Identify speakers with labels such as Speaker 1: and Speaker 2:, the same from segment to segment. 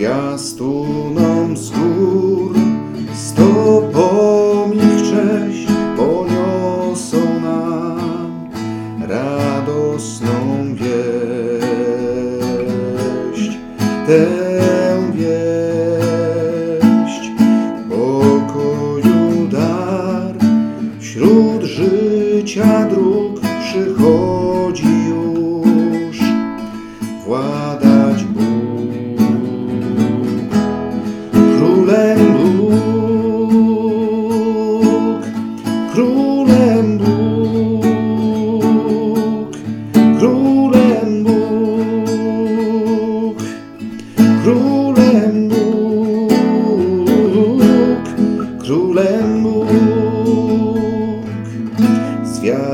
Speaker 1: zwiastunom z gór, stopom ich cześć poniosą nam radosną wieść. Tę wieść pokoju dar wśród życia dróg przychodzi już władać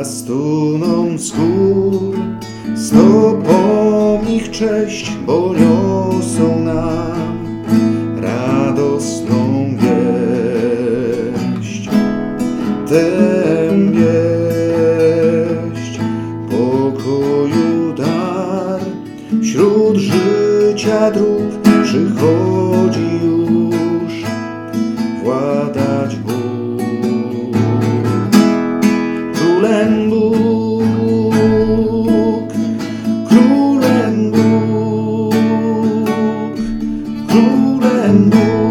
Speaker 1: zwiastuną skór, stopom ich cześć, bo niosą nam radosną wieść. Tę wieść pokoju dar, wśród życia dróg przychodzi już władza. 很多